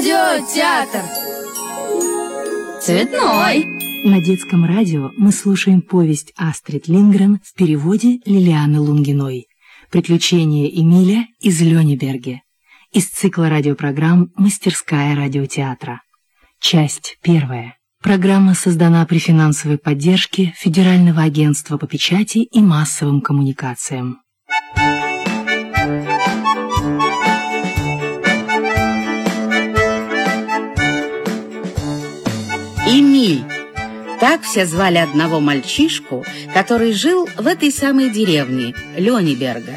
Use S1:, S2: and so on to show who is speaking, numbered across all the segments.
S1: Радиотеатр. Цветной.
S2: На детском радио мы слушаем повесть Астрид Лингрен в переводе Лилианы Лунгиной «Приключения Эмиля из Лёнеберге» из цикла радиопрограмм «Мастерская радиотеатра». Часть первая. Программа создана при финансовой поддержке Федерального агентства по печати и массовым коммуникациям.
S3: Эмиль. Так все звали одного мальчишку, который жил в этой самой деревне, Лёниберга.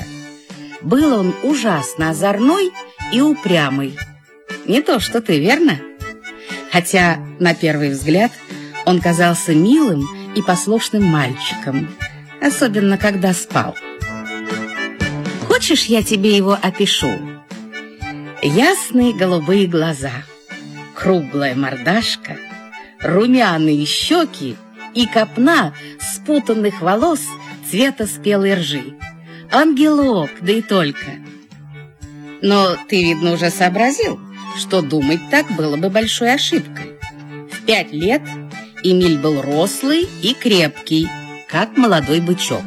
S3: Был он ужасно озорной и упрямый. Не то что ты, верно? Хотя, на первый взгляд, он казался милым и послушным мальчиком, особенно когда спал. Хочешь, я тебе его опишу? Ясные голубые глаза, круглая мордашка — румяные щеки и копна спутанных волос цвета спелой ржи. Ангелок, да и только. Но ты, видно, уже сообразил, что думать так было бы большой ошибкой. В пять лет Эмиль был рослый и крепкий, как молодой бычок.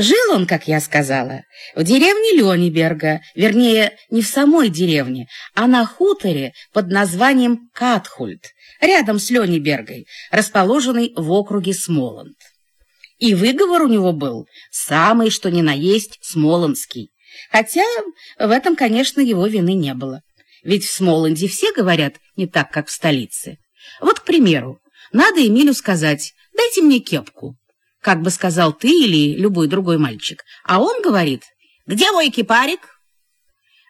S3: Жил он, как я сказала, в деревне Лёниберга, вернее, не в самой деревне, а на хуторе под названием Катхульт, рядом с Лёнибергой, расположенный в округе Смоланд. И выговор у него был самый, что ни на есть, смоландский. Хотя в этом, конечно, его вины не было. Ведь в Смоланде все говорят не так, как в столице. Вот, к примеру, надо Эмилю сказать «дайте мне кепку» как бы сказал ты или любой другой мальчик. А он говорит, где мой кипарик?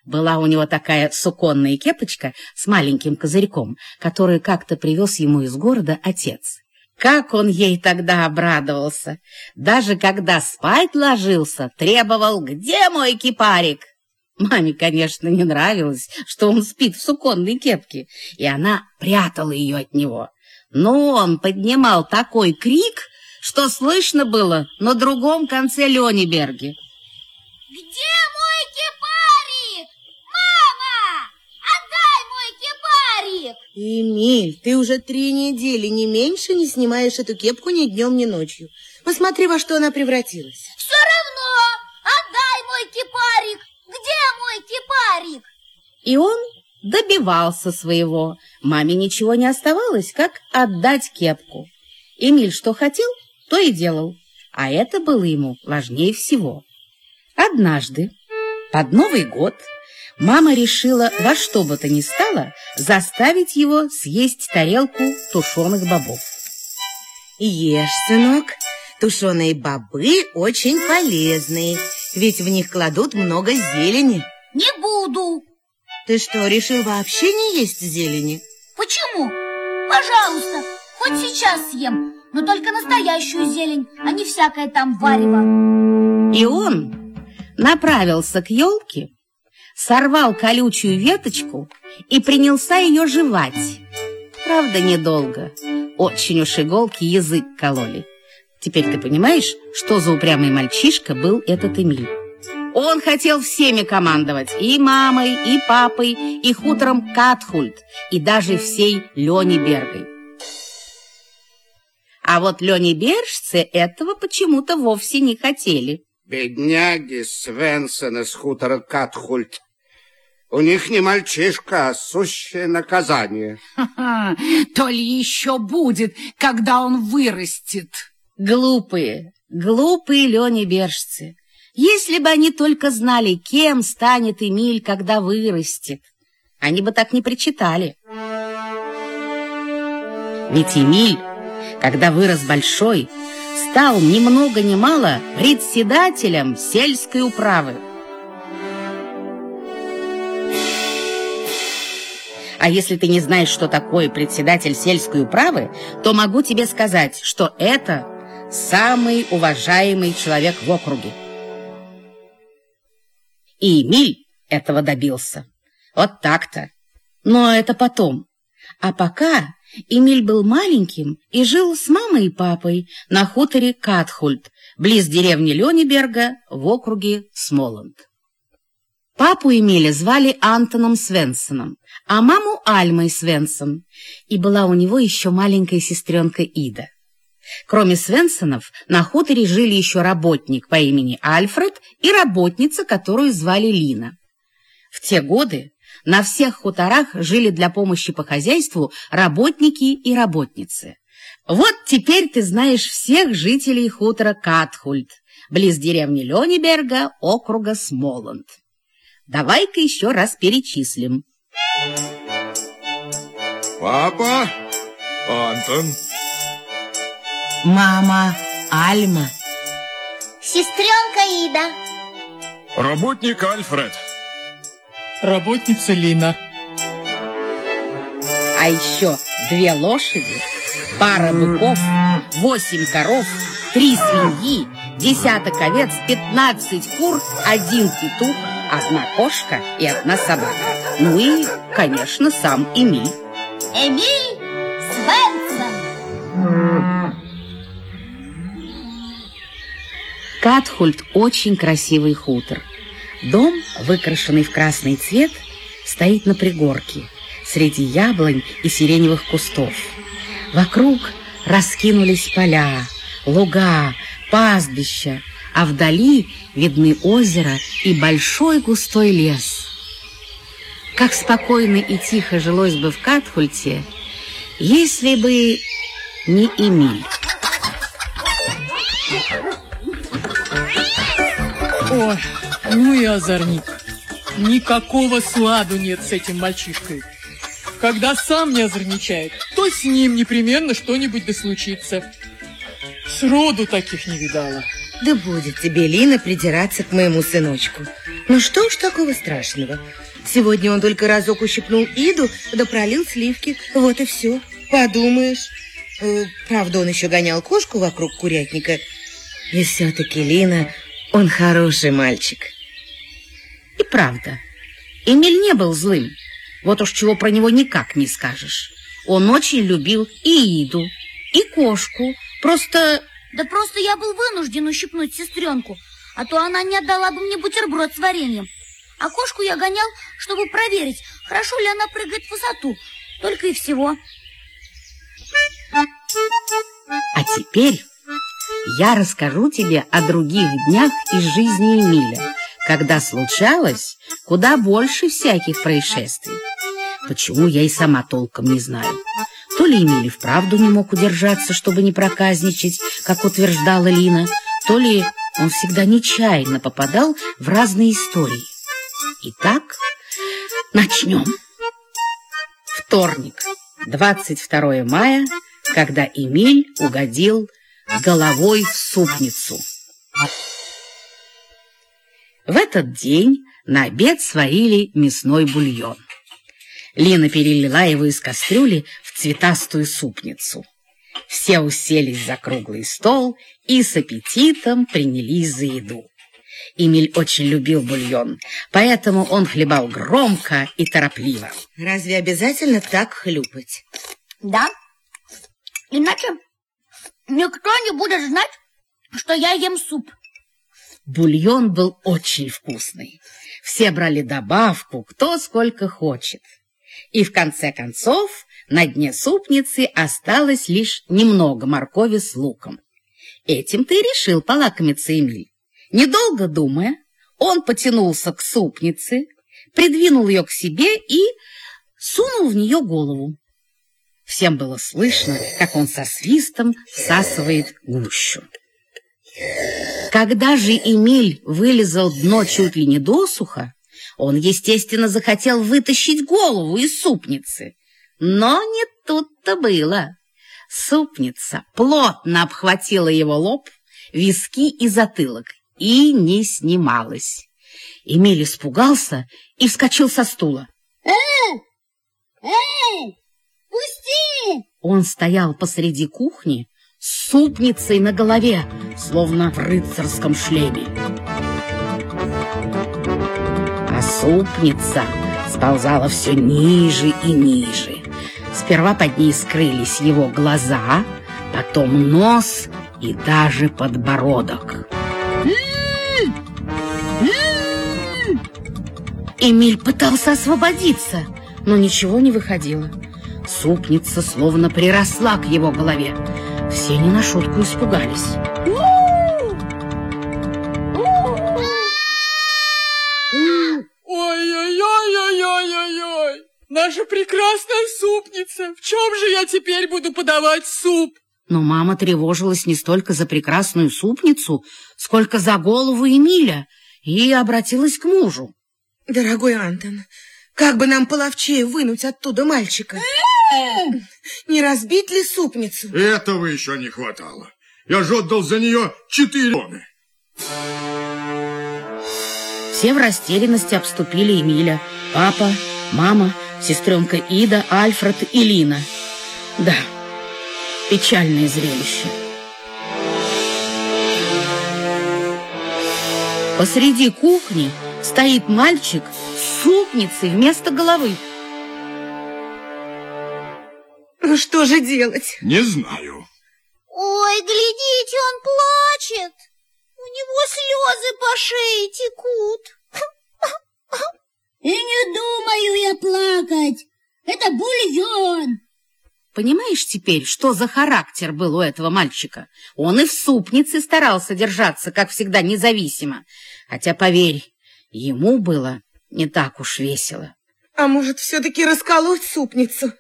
S3: Была у него такая суконная кепочка с маленьким козырьком, которую как-то привез ему из города отец. Как он ей тогда обрадовался! Даже когда спать ложился, требовал «Где мой кипарик?» Маме, конечно, не нравилось, что он спит в суконной кепке, и она прятала ее от него. Но он поднимал такой крик, что слышно было на другом конце Лёниберги.
S4: Где мой кипарик? Мама! Отдай мой кипарик!
S5: Эмиль, ты уже три недели не меньше не снимаешь эту кепку ни днем, ни ночью. Посмотри, во что она превратилась.
S4: Все равно! Отдай мой кипарик! Где мой кипарик?
S3: И он добивался своего. Маме ничего не оставалось, как отдать кепку. Эмиль что хотел, то и делал, а это было ему важнее всего. Однажды, под Новый год, мама решила во что бы то ни стало заставить его съесть тарелку тушеных бобов.
S5: Ешь, сынок, тушеные бобы очень полезные, ведь в них кладут много зелени.
S4: Не буду.
S5: Ты что, решил вообще не есть зелени?
S4: Почему? Пожалуйста, хоть сейчас съем, но только настоящую зелень, а не всякое там варево.
S3: И он направился к елке, сорвал колючую веточку и принялся ее жевать. Правда, недолго. Очень уж иголки язык кололи. Теперь ты понимаешь, что за упрямый мальчишка был этот Эмиль? Он хотел всеми командовать, и мамой, и папой, и хутором Катхульт, и даже всей Лёни Бергой. А вот Лёнебержцы этого почему-то вовсе не хотели.
S6: Бедняги Свенсона с хутора Катхульт. У них не мальчишка, а сущее наказание.
S7: Ха-ха, то ли еще будет, когда он вырастет.
S3: Глупые, глупые Лёнебержцы. Если бы они только знали, кем станет Эмиль, когда вырастет, они бы так не причитали. Ведь Эмиль когда вырос большой, стал ни много ни мало председателем сельской управы. А если ты не знаешь, что такое председатель сельской управы, то могу тебе сказать, что это самый уважаемый человек в округе. И Эмиль этого добился. Вот так-то. Но это потом. А пока Эмиль был маленьким и жил с мамой и папой на хуторе Катхульт, близ деревни Лёнеберга в округе Смоланд. Папу Эмиля звали Антоном Свенсоном, а маму Альмой Свенсон, и была у него еще маленькая сестренка Ида. Кроме Свенсонов, на хуторе жили еще работник по имени Альфред и работница, которую звали Лина. В те годы на всех хуторах жили для помощи по хозяйству работники и работницы. Вот теперь ты знаешь всех жителей хутора Катхульт, близ деревни Лёнеберга, округа Смоланд. Давай-ка еще раз перечислим.
S1: Папа, Антон,
S5: Мама Альма.
S4: Сестренка Ида.
S1: работник Альфред.
S8: Работница Лина.
S3: А еще две лошади, пара быков, восемь коров, три свиньи, десяток овец, пятнадцать кур, один петух, одна кошка и одна собака. Ну и, конечно, сам Эмиль.
S4: Эмиль Свенсон.
S3: Катхульт очень красивый хутор. Дом, выкрашенный в красный цвет, стоит на пригорке, среди яблонь и сиреневых кустов. Вокруг раскинулись поля, луга, пастбища, а вдали видны озеро и большой густой лес. Как спокойно и тихо жилось бы в Катхульте, если бы не Эмиль.
S8: Ой, ну и озорник. Никакого сладу нет с этим мальчишкой. Когда сам не озорничает, то с ним непременно что-нибудь да случится. Сроду таких не видала.
S5: Да будет тебе, Лина, придираться к моему сыночку. Ну что уж такого страшного. Сегодня он только разок ущипнул Иду, да пролил сливки. Вот и все. Подумаешь. Э, правда, он еще гонял кошку вокруг курятника. И все-таки, Лина, он хороший мальчик.
S3: И правда, Эмиль не был злым. Вот уж чего про него никак не скажешь. Он очень любил и Иду, и кошку. Просто
S4: Да просто я был вынужден ущипнуть сестренку, а то она не отдала бы мне бутерброд с вареньем. А кошку я гонял, чтобы проверить, хорошо ли она прыгает в высоту. Только и всего.
S3: А теперь я расскажу тебе о других днях из жизни Эмиля, когда случалось куда больше всяких происшествий. Почему, я и сама толком не знаю. То ли Эмиль вправду не мог удержаться, чтобы не проказничать, как утверждала Лина, то ли он всегда нечаянно попадал в разные истории. Итак, начнем. Вторник, 22 мая, когда Эмиль угодил головой в супницу. В этот день на обед сварили мясной бульон. Лина перелила его из кастрюли в цветастую супницу. Все уселись за круглый стол и с аппетитом принялись за еду. Эмиль очень любил бульон, поэтому он хлебал громко и торопливо.
S5: Разве обязательно так хлюпать?
S4: Да? Иначе никто не будет знать, что я ем суп.
S3: Бульон был очень вкусный. Все брали добавку, кто сколько хочет. И в конце концов на дне супницы осталось лишь немного моркови с луком. Этим ты решил полакомиться, Эмиль. Недолго думая, он потянулся к супнице, придвинул ее к себе и сунул в нее голову. Всем было слышно, как он со свистом всасывает гущу. Когда же Эмиль вылезал дно чуть ли не досуха, он, естественно, захотел вытащить голову из супницы. Но не тут-то было. Супница плотно обхватила его лоб, виски и затылок и не снималась. Эмиль испугался и вскочил со стула.
S4: Эй! Эй! Пусти!
S3: Он стоял посреди кухни с супницей на голове, словно в рыцарском шлеме. А супница сползала все ниже и ниже. Сперва под ней скрылись его глаза, потом нос и даже подбородок. Эмиль пытался освободиться, но ничего не выходило. Супница словно приросла к его голове. Все не на шутку испугались.
S8: Ой-ой-ой-ой-ой-ой! Наша прекрасная супница! В чем же я теперь буду подавать суп?
S3: Но мама тревожилась не столько за прекрасную супницу, сколько за голову Эмиля и обратилась к мужу.
S5: Дорогой Антон, как бы нам половчее вынуть оттуда мальчика? Не разбить ли супницу?
S1: Этого еще не хватало. Я же отдал за нее четыре тоны.
S3: Все в растерянности обступили Эмиля. Папа, мама, сестренка Ида, Альфред и Лина. Да, печальное зрелище. Посреди кухни стоит мальчик с супницей вместо головы.
S5: Что же делать?
S1: Не знаю.
S4: Ой, глядите, он плачет. У него слезы по шее текут.
S9: И не думаю я плакать. Это бульон.
S3: Понимаешь теперь, что за характер был у этого мальчика? Он и в супнице старался держаться, как всегда, независимо. Хотя, поверь, ему было не так уж весело.
S5: А может, все-таки расколоть супницу?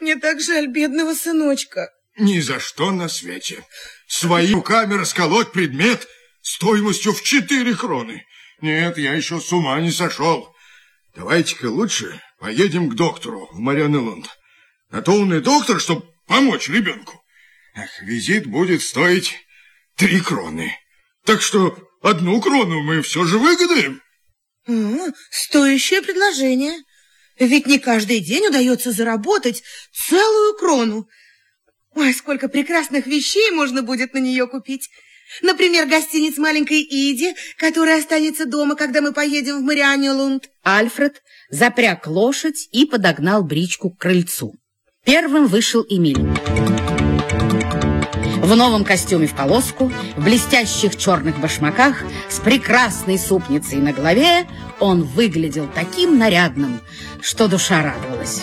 S5: Мне так жаль бедного сыночка.
S1: Ни за что на свете. Своими руками расколоть предмет стоимостью в четыре кроны. Нет, я еще с ума не сошел. Давайте-ка лучше поедем к доктору в Марианелунд. А то он и доктор, чтобы помочь ребенку. Эх, визит будет стоить три кроны. Так что одну крону мы все же выгадаем.
S5: А, стоящее предложение. Ведь не каждый день удается заработать целую крону. Ой, сколько прекрасных вещей можно будет на нее купить. Например, гостиниц маленькой Иди, которая останется дома, когда мы поедем в Марианелунд.
S3: Альфред запряг лошадь и подогнал бричку к крыльцу. Первым вышел Эмиль. В новом костюме в полоску, в блестящих черных башмаках, с прекрасной супницей на голове, он выглядел таким нарядным, что душа радовалась.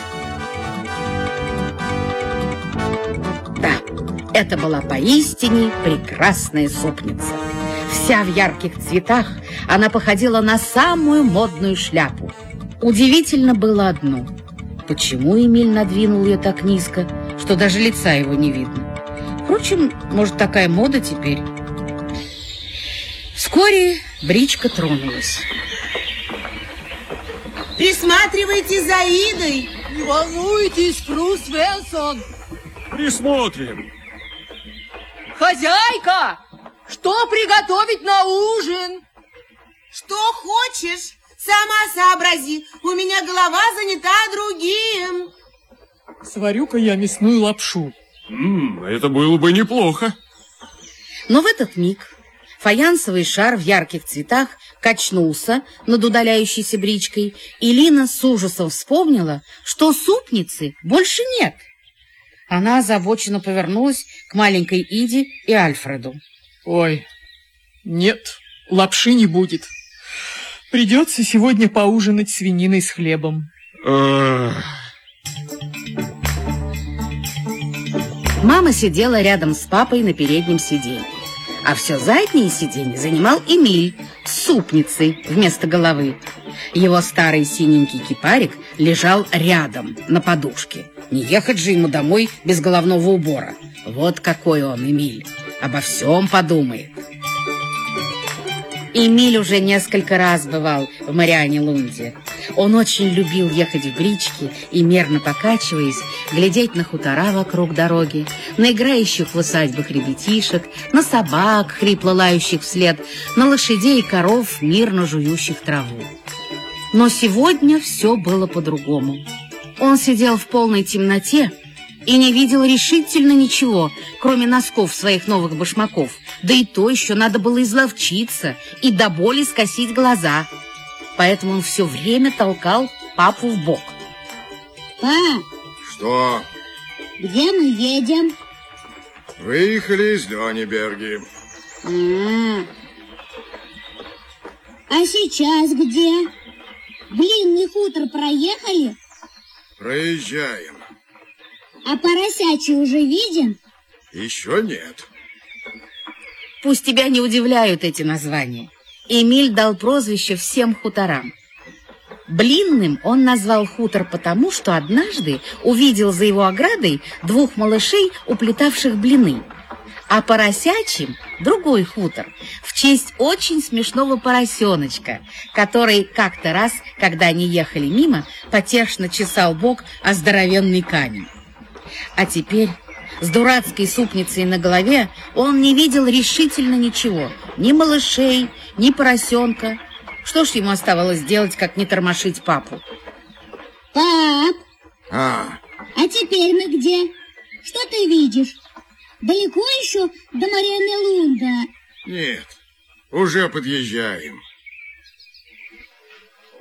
S3: Да, это была поистине прекрасная супница. Вся в ярких цветах, она походила на самую модную шляпу. Удивительно было одно. Почему Эмиль надвинул ее так низко, что даже лица его не видно? Впрочем, может, такая мода теперь. Вскоре бричка тронулась.
S5: Присматривайте за Идой.
S8: Не волнуйтесь, фру Свенсон.
S1: Присмотрим.
S8: Хозяйка, что приготовить на ужин?
S5: Что хочешь, сама сообрази. У меня голова занята другим.
S8: Сварю-ка я мясную лапшу.
S1: Это было бы неплохо.
S3: Но в этот миг фаянсовый шар в ярких цветах качнулся над удаляющейся бричкой, и Лина с ужасом вспомнила, что супницы больше нет. Она озабоченно повернулась к маленькой Иде и Альфреду.
S8: Ой, нет, лапши не будет. Придется сегодня поужинать свининой с хлебом.
S1: Эх,
S3: Мама сидела рядом с папой на переднем сиденье, а все заднее сиденье занимал Эмиль с супницей вместо головы. Его старый синенький кипарик лежал рядом на подушке. Не ехать же ему домой без головного убора. Вот какой он, Эмиль. Обо всем подумает. Эмиль уже несколько раз бывал в Мариане Лунде. Он очень любил ехать в бричке и, мерно покачиваясь, глядеть на хутора вокруг дороги, на играющих в усадьбах ребятишек, на собак, хрипло лающих вслед, на лошадей и коров, мирно жующих траву. Но сегодня все было по-другому. Он сидел в полной темноте и не видел решительно ничего, кроме носков своих новых башмаков. Да и то еще надо было изловчиться и до боли скосить глаза. Поэтому он все время толкал папу в бок.
S9: Па,
S1: Что?
S9: где мы едем?
S1: Выехали из Лёниберги.
S9: А, а сейчас где? Блинный хутор проехали?
S1: Проезжаем.
S9: А поросячий уже виден?
S1: Еще нет.
S3: Пусть тебя не удивляют эти названия. Эмиль дал прозвище всем хуторам. Блинным он назвал хутор потому, что однажды увидел за его оградой двух малышей, уплетавших блины. А поросячим – другой хутор, в честь очень смешного поросеночка, который как-то раз, когда они ехали мимо, потешно чесал бок о здоровенный камень. А теперь с дурацкой супницей на голове он не видел решительно ничего. Ни малышей, ни поросенка. Что ж ему оставалось делать, как не тормошить папу?
S9: Пап,
S1: А,
S9: а теперь мы где? Что ты видишь? Далеко еще до Марианы Лунда?
S1: нет. Уже подъезжаем.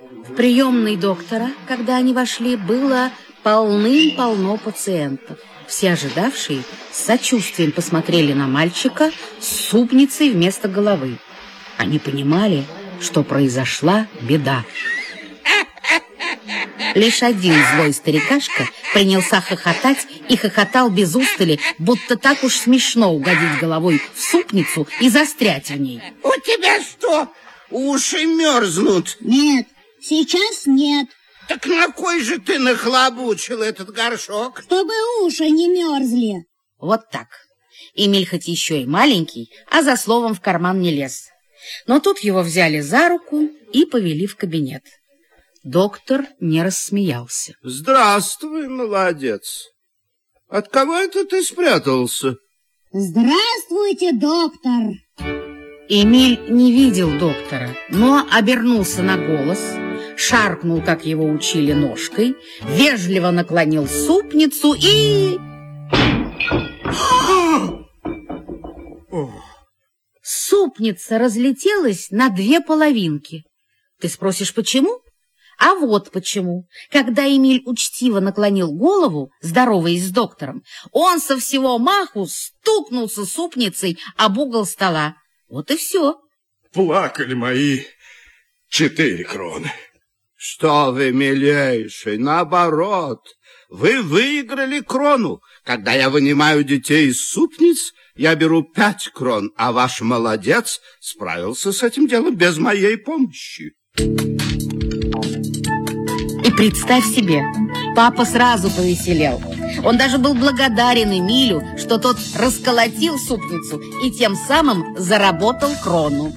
S3: В приемной доктора, когда они вошли, было полным-полно пациентов. Все ожидавшие с сочувствием посмотрели на мальчика с супницей вместо головы. Они понимали, что произошла беда. Лишь один злой старикашка принялся хохотать и хохотал без устали, будто так уж смешно угодить головой в супницу и застрять в ней.
S6: У тебя что, уши мерзнут?
S9: Нет, сейчас нет.
S6: Так на кой же ты нахлобучил этот горшок?
S9: Чтобы уши не мерзли.
S3: Вот так. Эмиль хоть еще и маленький, а за словом в карман не лез. Но тут его взяли за руку и повели в кабинет. Доктор не рассмеялся.
S6: Здравствуй, молодец. От кого это ты спрятался?
S9: Здравствуйте, доктор.
S3: Эмиль не видел доктора, но обернулся на голос, шаркнул, как его учили, ножкой, вежливо наклонил супницу и... Супница разлетелась на две половинки. Ты спросишь, почему? А вот почему. Когда Эмиль учтиво наклонил голову, здороваясь с доктором, он со всего маху стукнулся супницей об угол стола. Вот и все.
S1: Плакали мои четыре кроны.
S6: Что вы, милейший, наоборот. Вы выиграли крону. Когда я вынимаю детей из супниц, я беру пять крон, а ваш молодец справился с этим делом без моей помощи.
S3: И представь себе, папа сразу повеселел. Он даже был благодарен Эмилю, что тот расколотил супницу и тем самым заработал крону.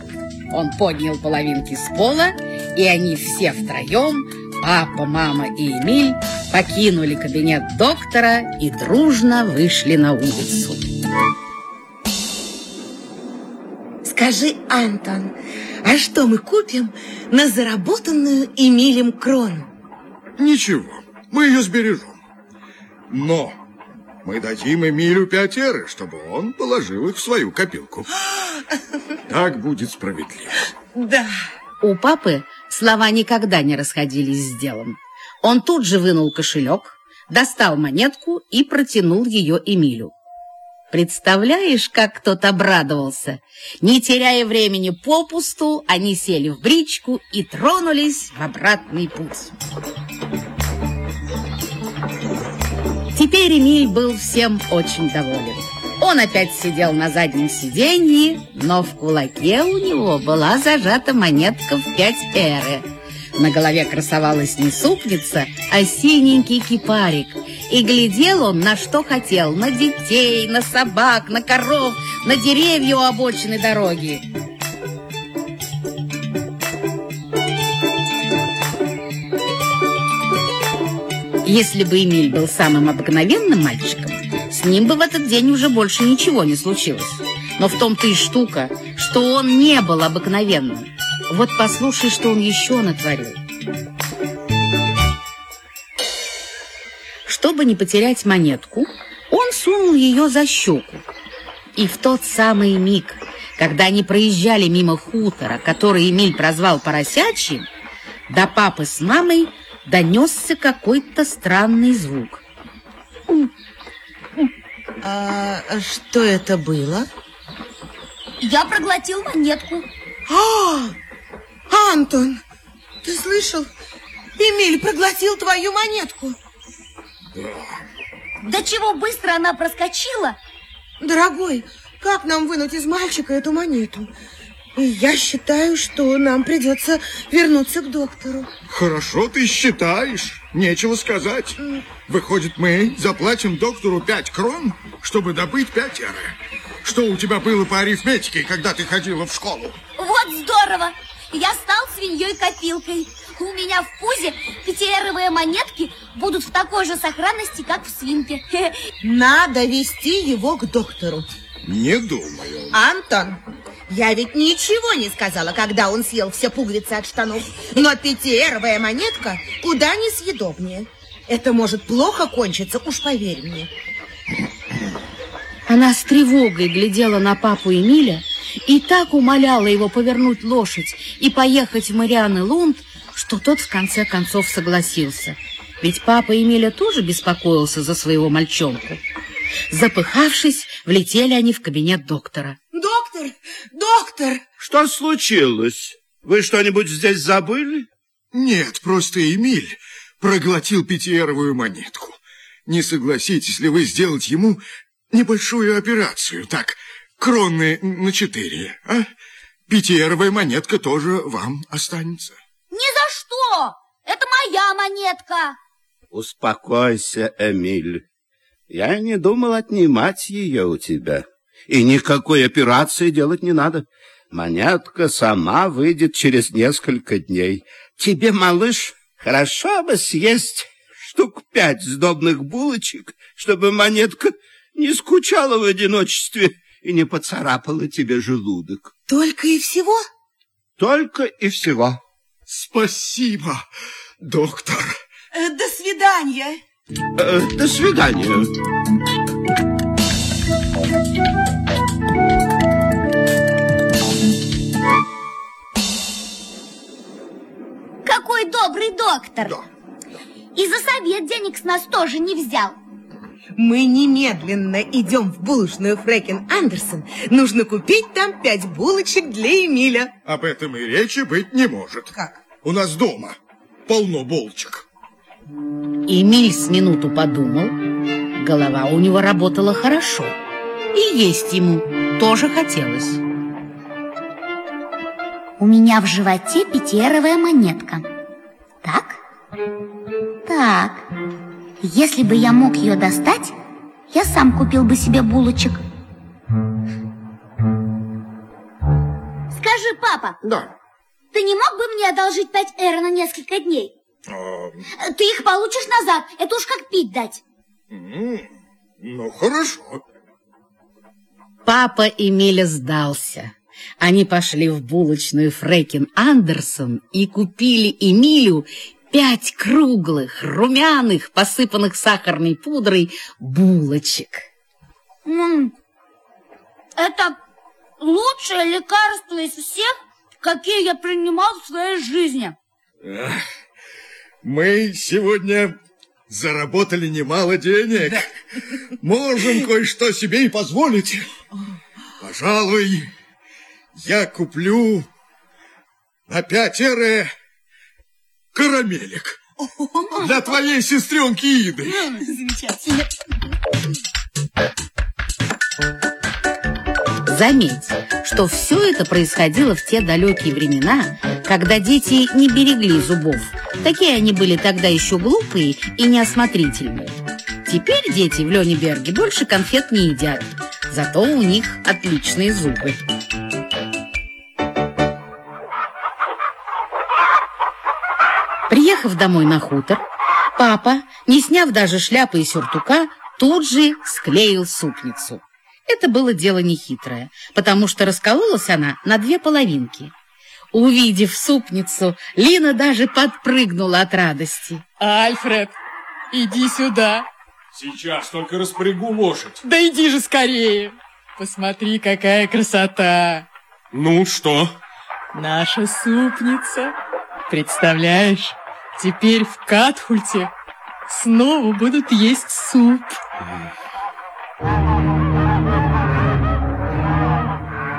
S3: Он поднял половинки с пола, и они все втроем, папа, мама и Эмиль, покинули кабинет доктора и дружно вышли на улицу.
S5: Скажи, Антон, а что мы купим на заработанную Эмилем крону?
S1: Ничего, мы ее сбережем. Но мы дадим Эмилю пять эры, чтобы он положил их в свою копилку. Так будет справедливо.
S5: Да.
S3: У папы слова никогда не расходились с делом. Он тут же вынул кошелек, достал монетку и протянул ее Эмилю. Представляешь, как тот обрадовался? Не теряя времени попусту, они сели в бричку и тронулись в обратный путь. Теперь Эмиль был всем очень доволен. Он опять сидел на заднем сиденье, но в кулаке у него была зажата монетка в пять эры. На голове красовалась не супница, а синенький кипарик. И глядел он на что хотел, на детей, на собак, на коров, на деревья у обочины дороги. Если бы Эмиль был самым обыкновенным мальчиком, с ним бы в этот день уже больше ничего не случилось. Но в том-то и штука, что он не был обыкновенным. Вот послушай, что он еще натворил. Чтобы не потерять монетку, он сунул ее за щеку. И в тот самый миг, когда они проезжали мимо хутора, который Эмиль прозвал поросячьим, до папы с мамой донесся какой-то странный звук.
S5: А что это было?
S4: Я проглотил монетку.
S5: А, Антон, ты слышал? Эмиль проглотил твою монетку.
S4: Да чего быстро она проскочила?
S5: Дорогой, как нам вынуть из мальчика эту монету? И я считаю, что нам придется вернуться к доктору.
S1: Хорошо ты считаешь. Нечего сказать. Выходит, мы заплатим доктору пять крон, чтобы добыть пять эры. Что у тебя было по арифметике, когда ты ходила в школу?
S4: Вот здорово! Я стал свиньей-копилкой. У меня в пузе пятиэровые монетки будут в такой же сохранности, как в свинке.
S5: Надо вести его к доктору.
S1: Не думаю.
S5: Антон, я ведь ничего не сказала, когда он съел все пуговицы от штанов. Но пятиэровая монетка куда несъедобнее. Это может плохо кончиться, уж поверь мне.
S3: Она с тревогой глядела на папу Эмиля и так умоляла его повернуть лошадь и поехать в Марианы Лунд, что тот в конце концов согласился. Ведь папа Эмиля тоже беспокоился за своего мальчонку. Запыхавшись, влетели они в кабинет доктора.
S5: Доктор, доктор!
S6: Что случилось? Вы что-нибудь здесь забыли?
S1: Нет, просто Эмиль проглотил пятиэровую монетку. Не согласитесь ли вы сделать ему небольшую операцию, так, кроны на четыре, а? Пятиэровая монетка тоже вам останется.
S4: Ни за что! Это моя монетка!
S6: Успокойся, Эмиль. Я не думал отнимать ее у тебя. И никакой операции делать не надо. Монетка сама выйдет через несколько дней. Тебе, малыш, хорошо бы съесть штук пять сдобных булочек, чтобы монетка не скучала в одиночестве и не поцарапала тебе желудок.
S5: Только и всего?
S6: Только и всего.
S1: Спасибо, доктор.
S5: Э, до свидания.
S6: Э, до свидания.
S4: Какой добрый доктор!
S1: Да.
S4: И за совет денег с нас тоже не взял.
S5: Мы немедленно идем в булочную Фрекен Андерсон. Нужно купить там пять булочек для Эмиля.
S1: Об этом и речи быть не может.
S5: Как?
S1: У нас дома полно булочек.
S3: Эмиль с минуту подумал. Голова у него работала хорошо. И есть ему тоже хотелось.
S4: У меня в животе пятиэровая монетка. Так? Так. Если бы я мог ее достать, я сам купил бы себе булочек. Скажи, папа,
S1: Да.
S4: ты не мог бы мне одолжить пять эра на несколько дней?
S1: А,
S4: Ты их получишь назад. Это уж как пить дать.
S1: ну, хорошо.
S3: Папа Эмиля сдался. Они пошли в булочную Фрекин Андерсон и купили Эмилю пять круглых, румяных, посыпанных сахарной пудрой булочек.
S4: Это лучшее лекарство из всех, какие я принимал в своей жизни.
S1: Мы сегодня заработали немало денег. Можем кое-что себе и позволить. Пожалуй, я куплю на пять эры карамелек для твоей сестренки Иды.
S3: Заметь, что все это происходило в те далекие времена, когда дети не берегли зубов. Такие они были тогда еще глупые и неосмотрительные. Теперь дети в Лёнеберге больше конфет не едят, зато у них отличные зубы. Приехав домой на хутор, папа, не сняв даже шляпы и сюртука, тут же склеил супницу. Это было дело нехитрое, потому что раскололась она на две половинки. Увидев супницу, Лина даже подпрыгнула от радости.
S8: Альфред, иди сюда.
S10: Сейчас только распрягу лошадь.
S8: Да иди же скорее. Посмотри, какая красота.
S10: Ну, что?
S8: Наша супница. Представляешь, Теперь в Катхульте снова будут есть суп.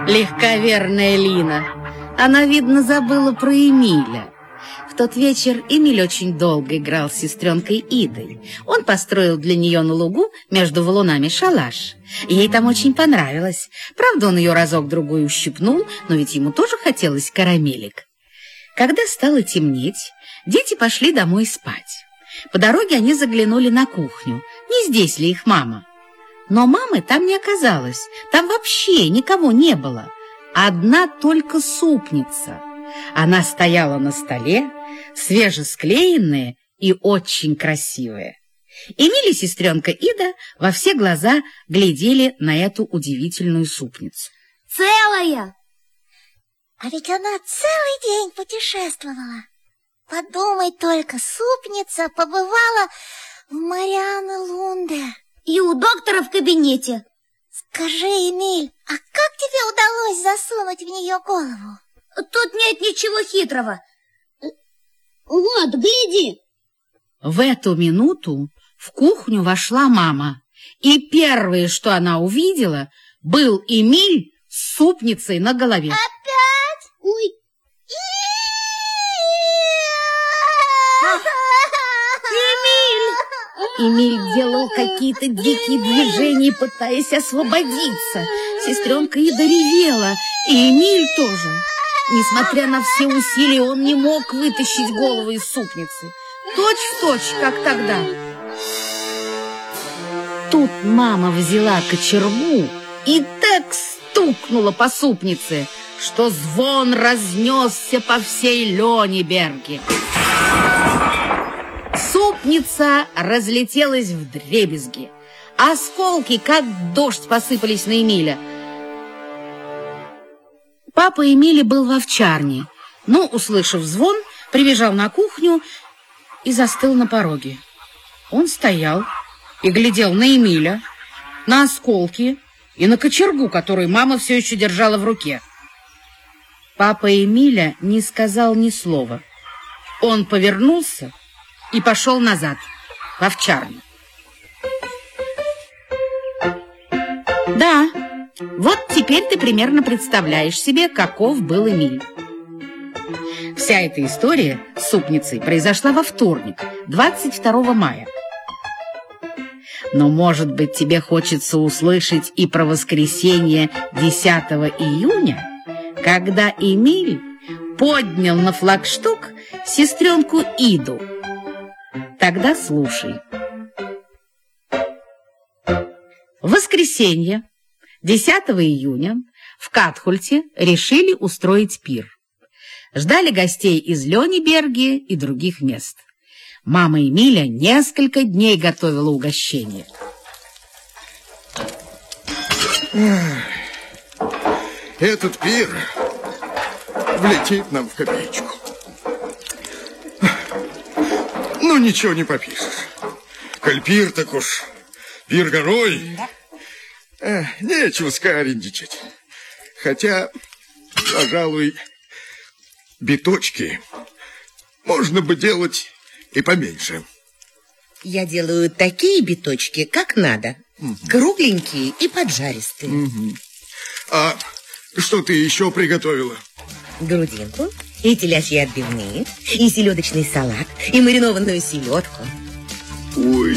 S3: Легковерная Лина. Она, видно, забыла про Эмиля. В тот вечер Эмиль очень долго играл с сестренкой Идой. Он построил для нее на лугу между валунами шалаш. Ей там очень понравилось. Правда, он ее разок-другой ущипнул, но ведь ему тоже хотелось карамелек. Когда стало темнеть, дети пошли домой спать. По дороге они заглянули на кухню. Не здесь ли их мама? Но мамы там не оказалось. Там вообще никого не было. Одна только супница. Она стояла на столе, свежесклеенная и очень красивая. Эмили сестренка Ида во все глаза глядели на эту удивительную супницу.
S4: Целая!
S9: А ведь она целый день путешествовала. Подумай только, супница побывала в Марианы Лунде.
S4: И у доктора в кабинете.
S9: Скажи, Эмиль, а как тебе удалось засунуть в нее голову?
S4: Тут нет ничего хитрого. Вот, гляди.
S3: В эту минуту в кухню вошла мама, и первое, что она увидела, был Эмиль с супницей на голове.
S9: Опять?
S4: Ой,
S3: Эмиль делал какие-то дикие движения, пытаясь освободиться. Сестренка Ида ревела, и Эмиль тоже. Несмотря на все усилия, он не мог вытащить голову из супницы. Точь в точь, как тогда. Тут мама взяла кочергу и так стукнула по супнице, что звон разнесся по всей Лёнеберге. Супница разлетелась в дребезги. Осколки, как дождь, посыпались на Эмиля. Папа Эмили был в овчарне, но, услышав звон, прибежал на кухню и застыл на пороге. Он стоял и глядел на Эмиля, на осколки и на кочергу, которую мама все еще держала в руке. Папа Эмиля не сказал ни слова. Он повернулся и пошел назад, в овчарню. Да, вот теперь ты примерно представляешь себе, каков был Эмиль. Вся эта история с супницей произошла во вторник, 22 мая. Но, может быть, тебе хочется услышать и про воскресенье 10 июня, когда Эмиль поднял на флагшток сестренку Иду. Тогда слушай. В воскресенье, 10 июня, в Катхульте решили устроить пир. Ждали гостей из Лёниберги и других мест. Мама Эмиля несколько дней готовила угощение.
S1: Этот пир влетит нам в копеечку. Ну, ничего не попишешь. Коль пир, так уж пир горой. Э, нечего скарендичать. Хотя, пожалуй, биточки можно бы делать и поменьше.
S5: Я делаю такие биточки, как надо. Кругленькие и поджаристые.
S1: А что ты еще приготовила?
S5: Грудинку, и телячьи отбивные, и селедочный салат, и маринованную селедку.
S1: Ой,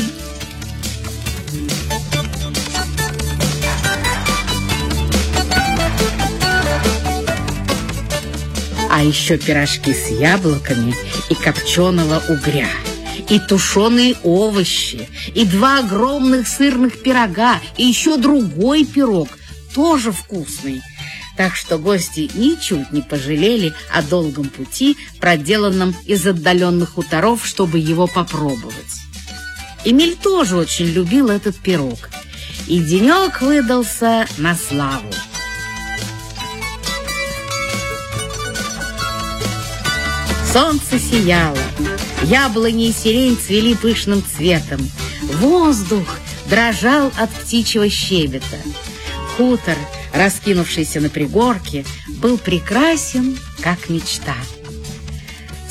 S3: А еще пирожки с яблоками и копченого угря, и тушеные овощи, и два огромных сырных пирога, и еще другой пирог, тоже вкусный. Так что гости ничуть не пожалели о долгом пути, проделанном из отдаленных хуторов, чтобы его попробовать. Эмиль тоже очень любил этот пирог, и денек выдался на славу. Солнце сияло, яблони и сирень цвели пышным цветом, воздух дрожал от птичьего щебета. Хутор, раскинувшийся на пригорке, был прекрасен, как мечта.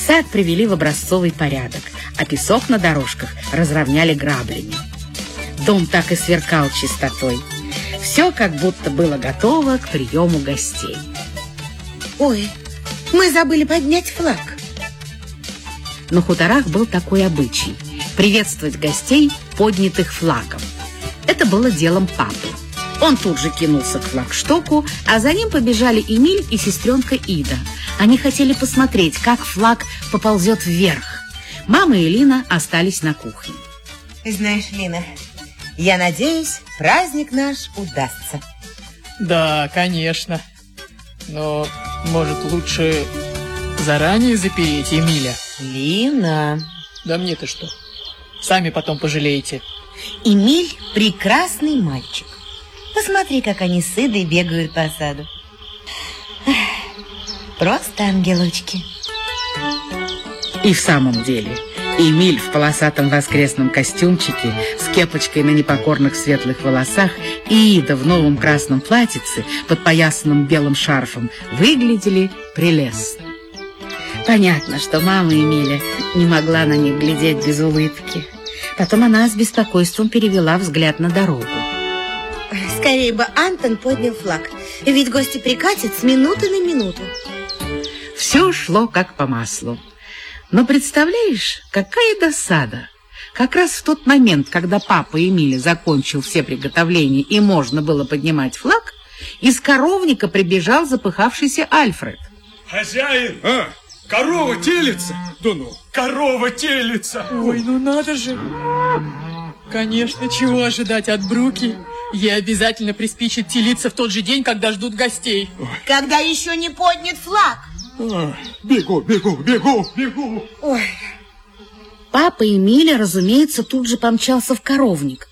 S3: Сад привели в образцовый порядок, а песок на дорожках разровняли граблями. Дом так и сверкал чистотой. Все как будто было готово к приему гостей.
S5: Ой, мы забыли поднять флаг.
S3: На хуторах был такой обычай – приветствовать гостей, поднятых флагом. Это было делом папы. Он тут же кинулся к флагштоку, а за ним побежали Эмиль и сестренка Ида. Они хотели посмотреть, как флаг поползет вверх. Мама и Лина остались на кухне.
S5: Знаешь, Лина, я надеюсь, праздник наш удастся.
S8: Да, конечно. Но, может, лучше заранее запереть Эмиля?
S5: Лина.
S8: Да мне-то что? Сами потом пожалеете.
S5: Эмиль прекрасный мальчик. Посмотри, как они с Идой бегают по саду. Просто ангелочки.
S3: И в самом деле, Эмиль в полосатом воскресном костюмчике с кепочкой на непокорных светлых волосах и Ида в новом красном платьице под поясанным белым шарфом выглядели прелестно. Понятно, что мама Эмиля не могла на них глядеть без улыбки. Потом она с беспокойством перевела взгляд на дорогу.
S5: Скорее бы Антон поднял флаг, ведь гости прикатят с минуты на минуту.
S3: Все шло как по маслу. Но представляешь, какая досада! Как раз в тот момент, когда папа Эмили закончил все приготовления и можно было поднимать флаг, из коровника прибежал запыхавшийся Альфред.
S10: Хозяин! А, корова телится! Да ну, корова телится!
S8: Ой, ну надо же! Конечно, чего ожидать от Бруки? Ей обязательно приспичит телиться в тот же день, когда ждут гостей.
S5: Когда еще не поднят флаг.
S1: А, бегу, бегу, бегу, бегу.
S5: Ой.
S3: Папа Эмиля, разумеется, тут же помчался в коровник,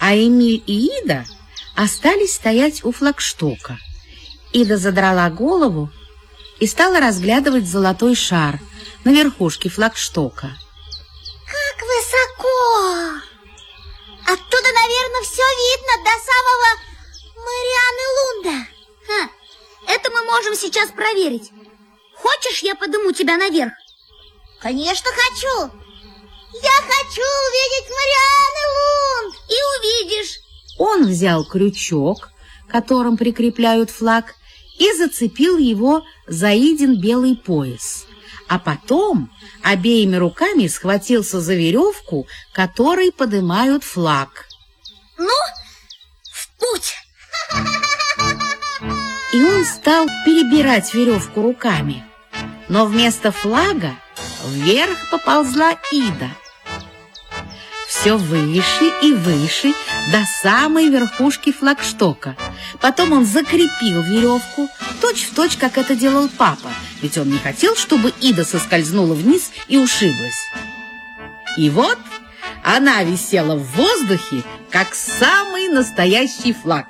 S3: а Эмиль и Ида остались стоять у флагштока. Ида задрала голову и стала разглядывать золотой шар на верхушке флагштока.
S9: Как высоко! Оттуда, наверное, все видно до самого Марианы Лунда.
S4: Ха, это мы можем сейчас проверить. Хочешь, я подыму тебя наверх?
S9: Конечно, хочу. Я хочу увидеть Марианы Лунд.
S4: И увидишь.
S3: Он взял крючок, которым прикрепляют флаг, и зацепил его за Идин белый пояс. А потом обеими руками схватился за веревку, которой поднимают флаг.
S4: Ну, в путь!
S3: И он стал перебирать веревку руками. Но вместо флага вверх поползла Ида. Все выше и выше до самой верхушки флагштока. Потом он закрепил веревку, точь-в-точь, точь, как это делал папа, ведь он не хотел, чтобы Ида соскользнула вниз и ушиблась. И вот она висела в воздухе, как самый настоящий флаг.